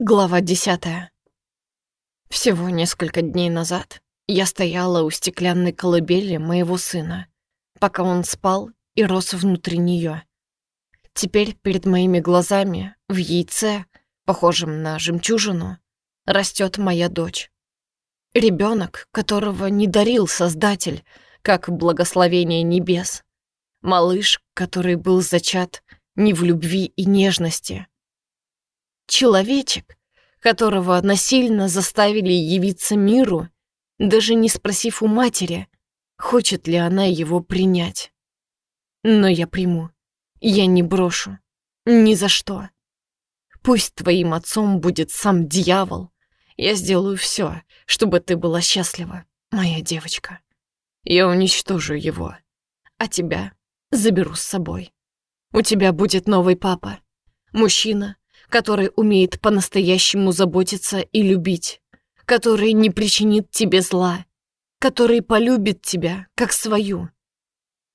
Глава десятая. Всего несколько дней назад я стояла у стеклянной колыбели моего сына, пока он спал и рос внутри нее. Теперь перед моими глазами в яйце, похожем на жемчужину, растет моя дочь. Ребенок, которого не дарил Создатель, как благословение небес. Малыш, который был зачат не в любви и нежности, Человечек, которого насильно заставили явиться миру, даже не спросив у матери, хочет ли она его принять. Но я приму. Я не брошу. Ни за что. Пусть твоим отцом будет сам дьявол. Я сделаю все, чтобы ты была счастлива, моя девочка. Я уничтожу его, а тебя заберу с собой. У тебя будет новый папа. Мужчина, который умеет по-настоящему заботиться и любить, который не причинит тебе зла, который полюбит тебя как свою.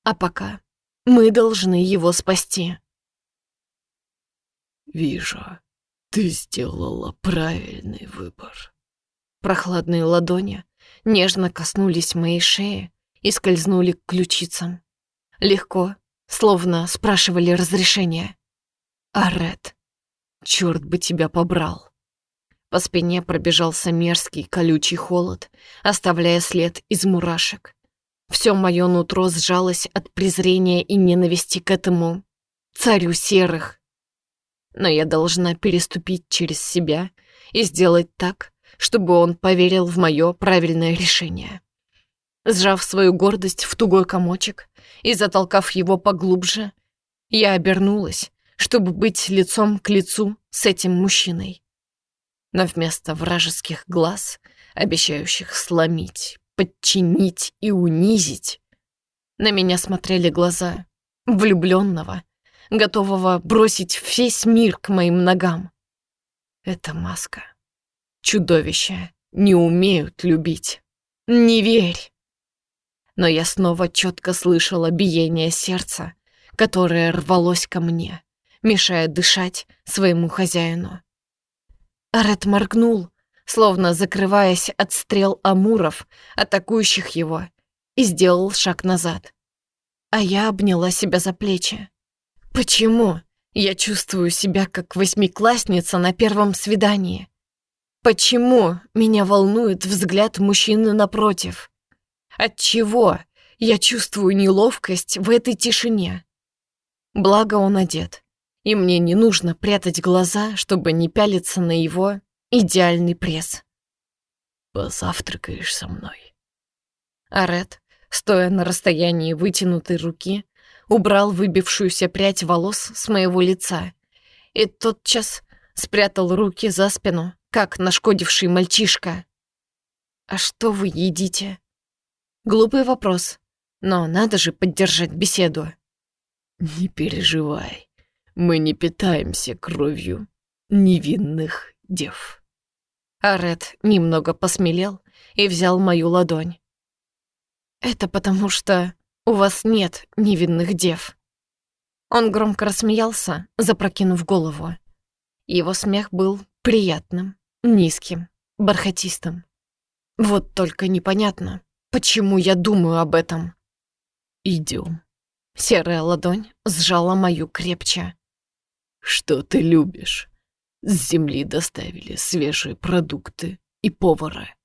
А пока мы должны его спасти. Вижу, ты сделала правильный выбор. Прохладные ладони нежно коснулись моей шеи и скользнули к ключицам. Легко, словно спрашивали разрешения. Арет, Черт бы тебя побрал. По спине пробежался мерзкий колючий холод, оставляя след из мурашек. Все мое нутро сжалось от презрения и ненависти к этому царю серых. Но я должна переступить через себя и сделать так, чтобы он поверил в мое правильное решение. Сжав свою гордость в тугой комочек и затолкав его поглубже, я обернулась чтобы быть лицом к лицу с этим мужчиной. Но вместо вражеских глаз, обещающих сломить, подчинить и унизить, на меня смотрели глаза влюбленного, готового бросить весь мир к моим ногам. Это маска. Чудовища не умеют любить. Не верь. Но я снова четко слышала биение сердца, которое рвалось ко мне, мешая дышать своему хозяину. Арет моргнул, словно закрываясь от стрел амуров, атакующих его, и сделал шаг назад. А я обняла себя за плечи. Почему я чувствую себя как восьмиклассница на первом свидании? Почему меня волнует взгляд мужчины напротив? Отчего я чувствую неловкость в этой тишине? Благо он одет и мне не нужно прятать глаза, чтобы не пялиться на его идеальный пресс. «Позавтракаешь со мной?» Арет, стоя на расстоянии вытянутой руки, убрал выбившуюся прядь волос с моего лица и тотчас спрятал руки за спину, как нашкодивший мальчишка. «А что вы едите?» Глупый вопрос, но надо же поддержать беседу. «Не переживай, мы не питаемся кровью невинных дев». Арет немного посмелел и взял мою ладонь. «Это потому что у вас нет невинных дев». Он громко рассмеялся, запрокинув голову. Его смех был приятным, низким, бархатистым. Вот только непонятно, почему я думаю об этом. Идем. Серая ладонь сжала мою крепче. Что ты любишь? С земли доставили свежие продукты и повара.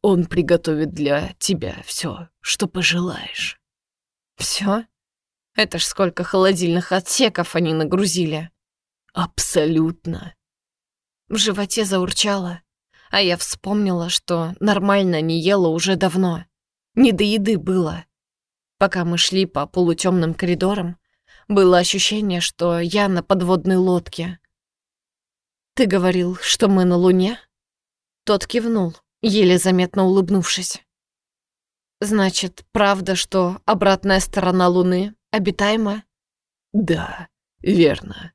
Он приготовит для тебя все, что пожелаешь. Все? Это ж сколько холодильных отсеков они нагрузили. Абсолютно. В животе заурчало, а я вспомнила, что нормально не ела уже давно. Не до еды было. Пока мы шли по полутемным коридорам, было ощущение, что я на подводной лодке. «Ты говорил, что мы на Луне?» Тот кивнул, еле заметно улыбнувшись. «Значит, правда, что обратная сторона Луны обитаема?» «Да, верно.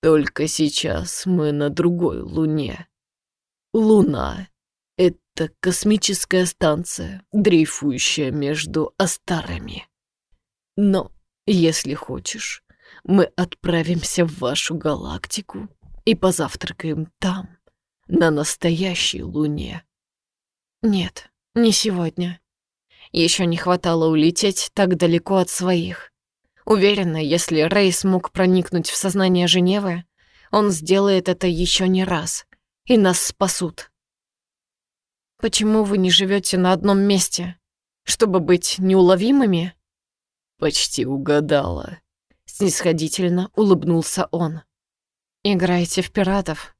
Только сейчас мы на другой Луне. Луна — это космическая станция, дрейфующая между Астарами. Но если хочешь, мы отправимся в вашу галактику и позавтракаем там, на настоящей луне. Нет, не сегодня. Еще не хватало улететь так далеко от своих. Уверена, если Рэй смог проникнуть в сознание Женевы, он сделает это еще не раз, и нас спасут. Почему вы не живете на одном месте? Чтобы быть неуловимыми? Почти угадала. Снисходительно улыбнулся он. Играете в пиратов?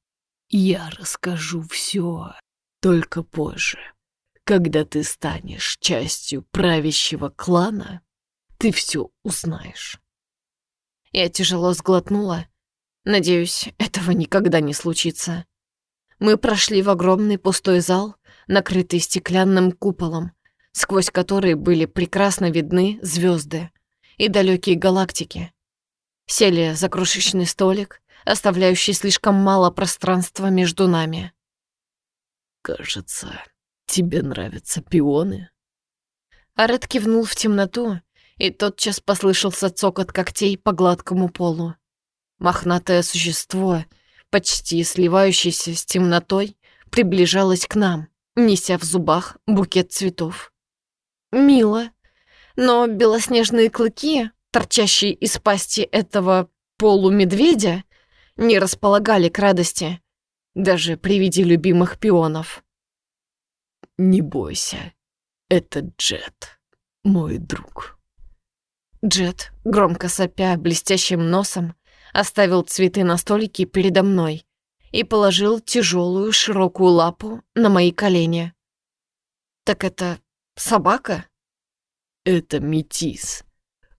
Я расскажу все, только позже. Когда ты станешь частью правящего клана, ты все узнаешь. Я тяжело сглотнула. Надеюсь, этого никогда не случится. Мы прошли в огромный пустой зал, накрытый стеклянным куполом, сквозь который были прекрасно видны звезды и далекие галактики. Сели за крошечный столик, оставляющий слишком мало пространства между нами. «Кажется, тебе нравятся пионы?» Арет кивнул в темноту, и тотчас послышался цокот когтей по гладкому полу. Мохнатое существо, почти сливающееся с темнотой, приближалось к нам, неся в зубах букет цветов. Мило, но белоснежные клыки, торчащие из пасти этого полумедведя, не располагали к радости, даже при виде любимых пионов. «Не бойся, это Джет, мой друг». Джет, громко сопя блестящим носом, оставил цветы на столике передо мной и положил тяжелую широкую лапу на мои колени. «Так это собака?» «Это метис,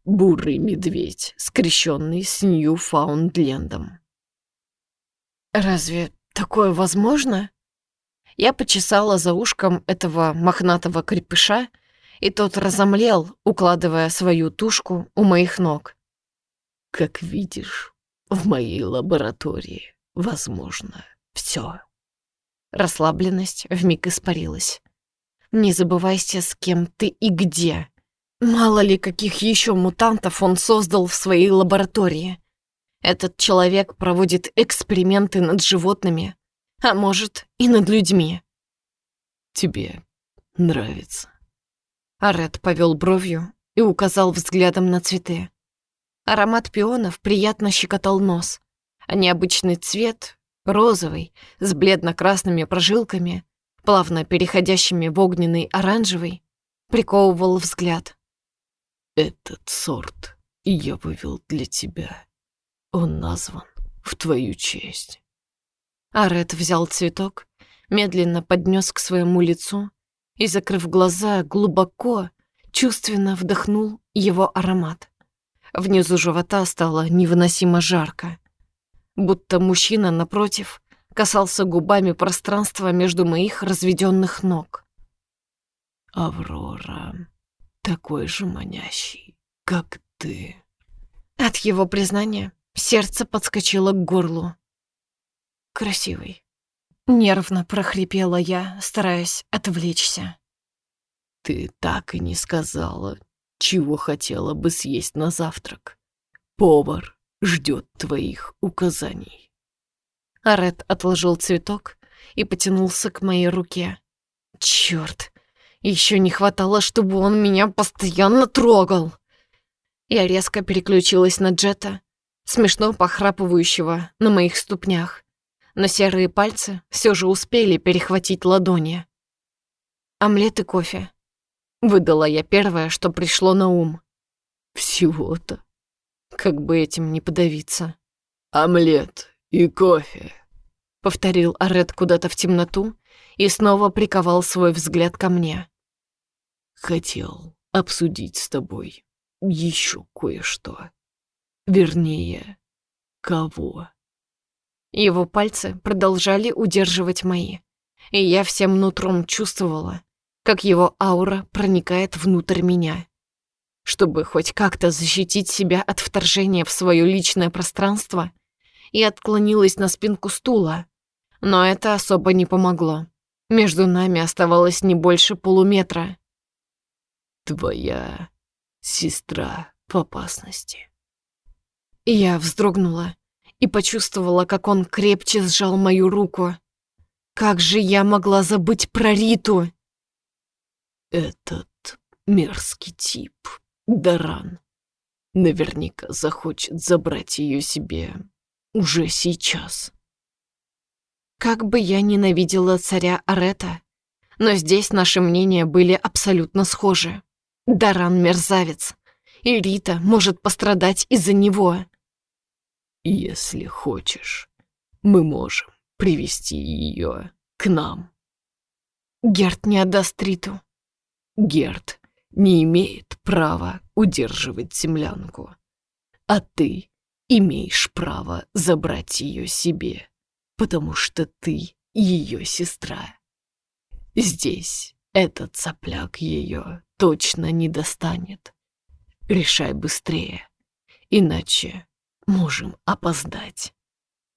бурый медведь, скрещенный с Ньюфаундлендом». «Разве такое возможно?» Я почесала за ушком этого мохнатого крепыша и тот разомлел, укладывая свою тушку у моих ног. «Как видишь, в моей лаборатории возможно все. Расслабленность вмиг испарилась. «Не забывайся, с кем ты и где. Мало ли, каких еще мутантов он создал в своей лаборатории. Этот человек проводит эксперименты над животными, а может, и над людьми». «Тебе нравится?» Арет повел бровью и указал взглядом на цветы. Аромат пионов приятно щекотал нос, а необычный цвет, розовый, с бледно-красными прожилками, плавно переходящими в огненный оранжевый, приковывал взгляд. «Этот сорт я вывел для тебя. Он назван в твою честь». Арет взял цветок, медленно поднес к своему лицу и, закрыв глаза, глубоко, чувственно вдохнул его аромат. Внизу живота стало невыносимо жарко. Будто мужчина, напротив, касался губами пространства между моих разведенных ног. «Аврора, такой же манящий, как ты». От его признания сердце подскочило к горлу. «Красивый, Нервно прохрипела я, стараясь отвлечься. «Ты так и не сказала, чего хотела бы съесть на завтрак. Повар ждет твоих указаний». Арет отложил цветок и потянулся к моей руке. Черт, еще не хватало, чтобы он меня постоянно трогал. Я резко переключилась на Джета, смешно похрапывающего на моих ступнях но серые пальцы все же успели перехватить ладони. «Омлет и кофе», — выдала я первое, что пришло на ум. «Всего-то? Как бы этим не подавиться». «Омлет и кофе», — повторил Арет куда-то в темноту и снова приковал свой взгляд ко мне. «Хотел обсудить с тобой еще кое-что. Вернее, кого?» Его пальцы продолжали удерживать мои, и я всем нутром чувствовала, как его аура проникает внутрь меня. Чтобы хоть как-то защитить себя от вторжения в свое личное пространство, я отклонилась на спинку стула, но это особо не помогло. Между нами оставалось не больше полуметра. «Твоя сестра в опасности». Я вздрогнула и почувствовала, как он крепче сжал мою руку. Как же я могла забыть про Риту? Этот мерзкий тип, Даран, наверняка захочет забрать ее себе уже сейчас. Как бы я ненавидела царя Арета, но здесь наши мнения были абсолютно схожи. Даран мерзавец, и Рита может пострадать из-за него. Если хочешь, мы можем привести ее к нам. Герт не отдаст Риту. Герт не имеет права удерживать землянку, а ты имеешь право забрать ее себе, потому что ты ее сестра. Здесь этот цапляк ее точно не достанет. Решай быстрее, иначе можем опоздать.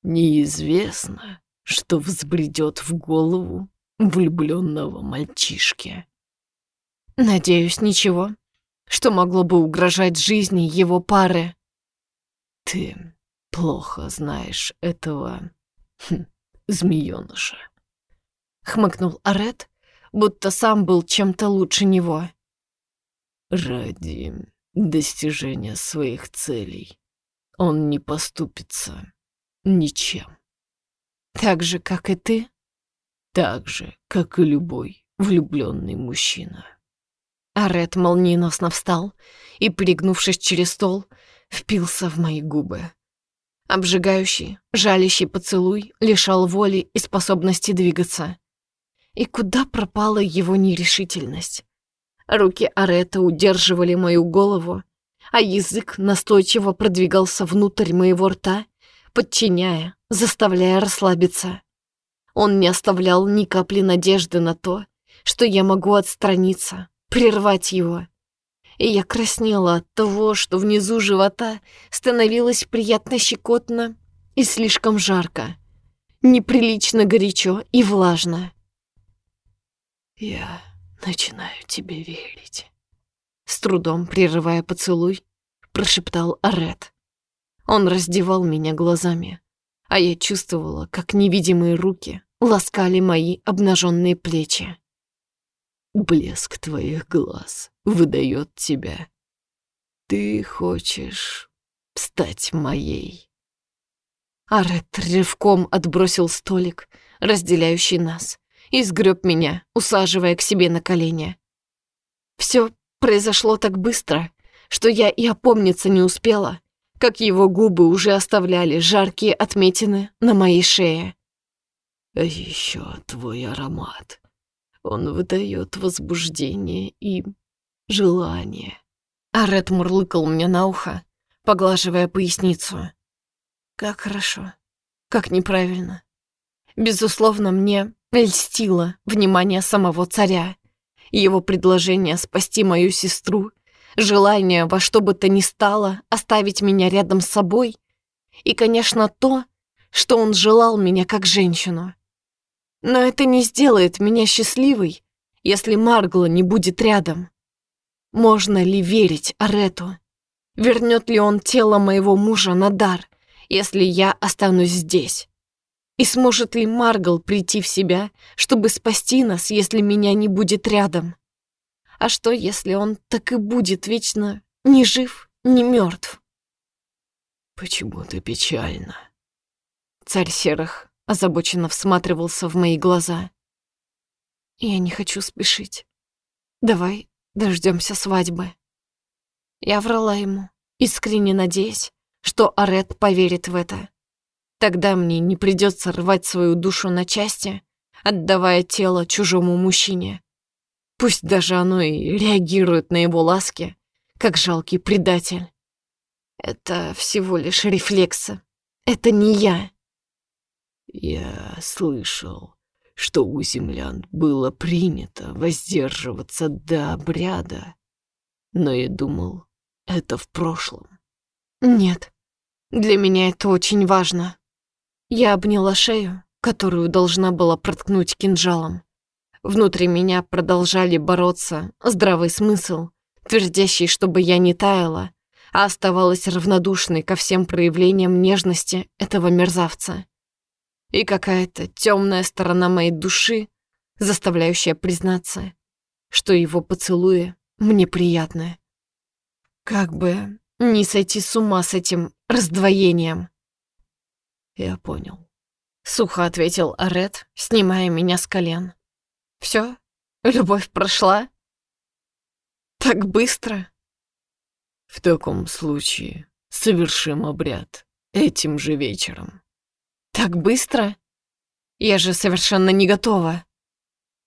Неизвестно, что взбредет в голову влюбленного мальчишки. Надеюсь, ничего, что могло бы угрожать жизни его пары. Ты плохо знаешь этого хм, змееныша. Хмыкнул Арет, будто сам был чем-то лучше него. Ради достижения своих целей он не поступится ничем. Так же, как и ты? Так же, как и любой влюбленный мужчина. Арет молниеносно встал и, пригнувшись через стол, впился в мои губы. Обжигающий, жалящий поцелуй лишал воли и способности двигаться. И куда пропала его нерешительность? Руки Арета удерживали мою голову, а язык настойчиво продвигался внутрь моего рта, подчиняя, заставляя расслабиться. Он не оставлял ни капли надежды на то, что я могу отстраниться, прервать его. И я краснела от того, что внизу живота становилось приятно щекотно и слишком жарко, неприлично горячо и влажно. Я начинаю тебе верить. С трудом прерывая поцелуй, прошептал Арет. Он раздевал меня глазами, а я чувствовала, как невидимые руки ласкали мои обнаженные плечи. Блеск твоих глаз выдает тебя. Ты хочешь стать моей. Арет рывком отбросил столик, разделяющий нас, и сгреб меня, усаживая к себе на колени. Все произошло так быстро, что я и опомниться не успела, как его губы уже оставляли жаркие отметины на моей шее. А еще твой аромат. Он выдает возбуждение и желание. Арет мурлыкал мне на ухо, поглаживая поясницу. Как хорошо, как неправильно. Безусловно, мне льстило внимание самого царя, его предложение спасти мою сестру, желание во что бы то ни стало оставить меня рядом с собой и, конечно, то, что он желал меня как женщину. Но это не сделает меня счастливой, если Маргла не будет рядом. Можно ли верить Арету? Вернет ли он тело моего мужа на дар, если я останусь здесь? И сможет ли Маргл прийти в себя, чтобы спасти нас, если меня не будет рядом? А что, если он так и будет вечно ни жив, ни мертв? Почему ты печальна? Царь Серых озабоченно всматривался в мои глаза. Я не хочу спешить. Давай дождемся свадьбы. Я врала ему, искренне надеясь, что Арет поверит в это. Тогда мне не придется рвать свою душу на части, отдавая тело чужому мужчине. Пусть даже оно и реагирует на его ласки, как жалкий предатель. Это всего лишь рефлексы. Это не я. Я слышал, что у землян было принято воздерживаться до обряда, но я думал, это в прошлом. Нет, для меня это очень важно. Я обняла шею, которую должна была проткнуть кинжалом. Внутри меня продолжали бороться здравый смысл, твердящий, чтобы я не таяла, а оставалась равнодушной ко всем проявлениям нежности этого мерзавца. И какая-то темная сторона моей души, заставляющая признаться, что его поцелуи мне приятны. Как бы не сойти с ума с этим раздвоением. Я понял. Сухо ответил Арет, снимая меня с колен. Все, любовь прошла? Так быстро? В таком случае совершим обряд этим же вечером. Так быстро? Я же совершенно не готова.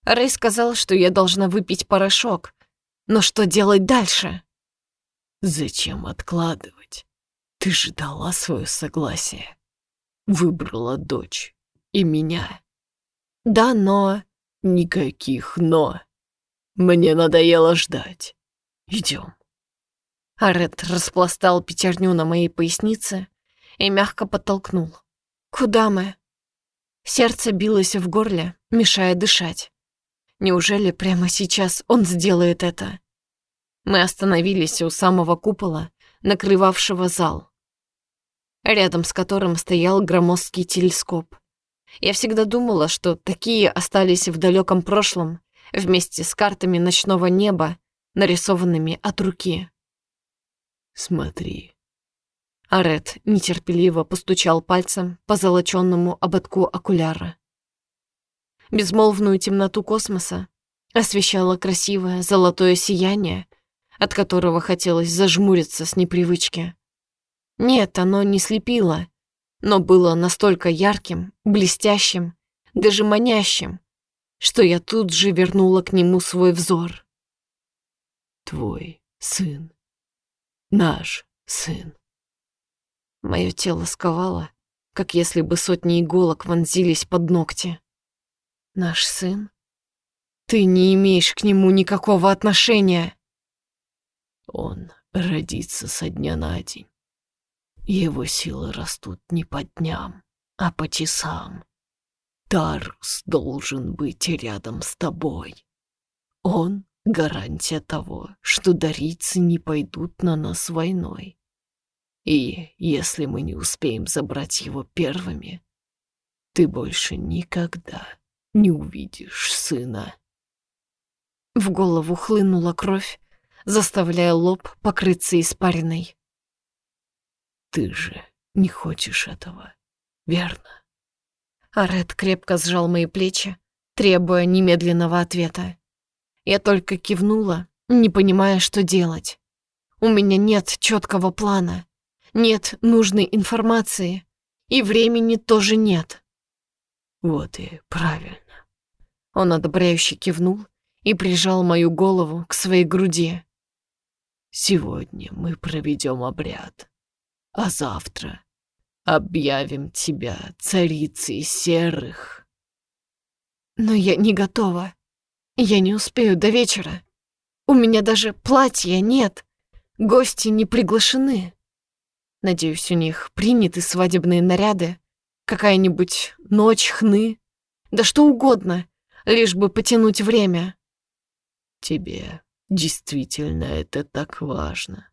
Рэй сказал, что я должна выпить порошок. Но что делать дальше? Зачем откладывать? Ты же дала свое согласие. Выбрала дочь и меня. Да, но... Никаких «но». Мне надоело ждать. Идем. Арет распластал пятерню на моей пояснице и мягко подтолкнул. «Куда мы?» Сердце билось в горле, мешая дышать. Неужели прямо сейчас он сделает это? Мы остановились у самого купола, накрывавшего зал, рядом с которым стоял громоздкий телескоп. Я всегда думала, что такие остались в далеком прошлом, вместе с картами ночного неба, нарисованными от руки. «Смотри». Арет нетерпеливо постучал пальцем по золоченному ободку окуляра. Безмолвную темноту космоса освещало красивое золотое сияние, от которого хотелось зажмуриться с непривычки. Нет, оно не слепило, но было настолько ярким, блестящим, даже манящим, что я тут же вернула к нему свой взор. «Твой сын. Наш сын». Мое тело сковало, как если бы сотни иголок вонзились под ногти. Наш сын? Ты не имеешь к нему никакого отношения. Он родится со дня на день. Его силы растут не по дням, а по часам. Тарус должен быть рядом с тобой. Он — гарантия того, что дарицы не пойдут на нас войной. И если мы не успеем забрать его первыми, ты больше никогда не увидишь сына. В голову хлынула кровь, заставляя лоб покрыться испариной. Ты же не хочешь этого, верно? Аред крепко сжал мои плечи, требуя немедленного ответа. Я только кивнула, не понимая, что делать. У меня нет четкого плана, нет нужной информации, и времени тоже нет. Вот и правильно. Он одобряюще кивнул и прижал мою голову к своей груди. Сегодня мы проведем обряд, а завтра объявим тебя царицей серых. Но я не готова. Я не успею до вечера. У меня даже платья нет. Гости не приглашены. Надеюсь, у них приняты свадебные наряды, какая-нибудь ночь хны, да что угодно, лишь бы потянуть время. Тебе действительно это так важно.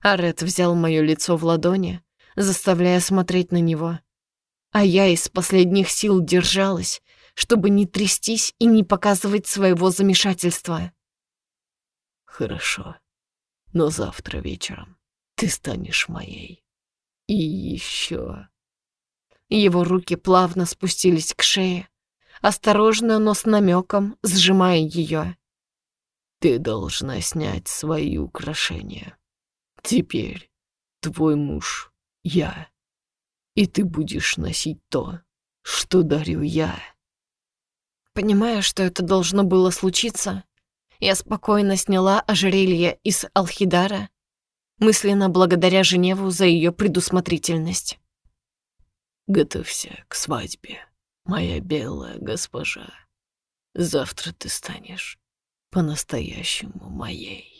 Арет взял мое лицо в ладони, заставляя смотреть на него. А я из последних сил держалась, чтобы не трястись и не показывать своего замешательства. Хорошо, но завтра вечером ты станешь моей. И еще его руки плавно спустились к шее, осторожно, но с намеком сжимая ее. «Ты должна снять свои украшения. Теперь твой муж — я, и ты будешь носить то, что дарю я». Понимая, что это должно было случиться, я спокойно сняла ожерелье из Алхидара, мысленно благодаря Женеву за ее предусмотрительность. Готовься к свадьбе, моя белая госпожа. Завтра ты станешь по-настоящему моей.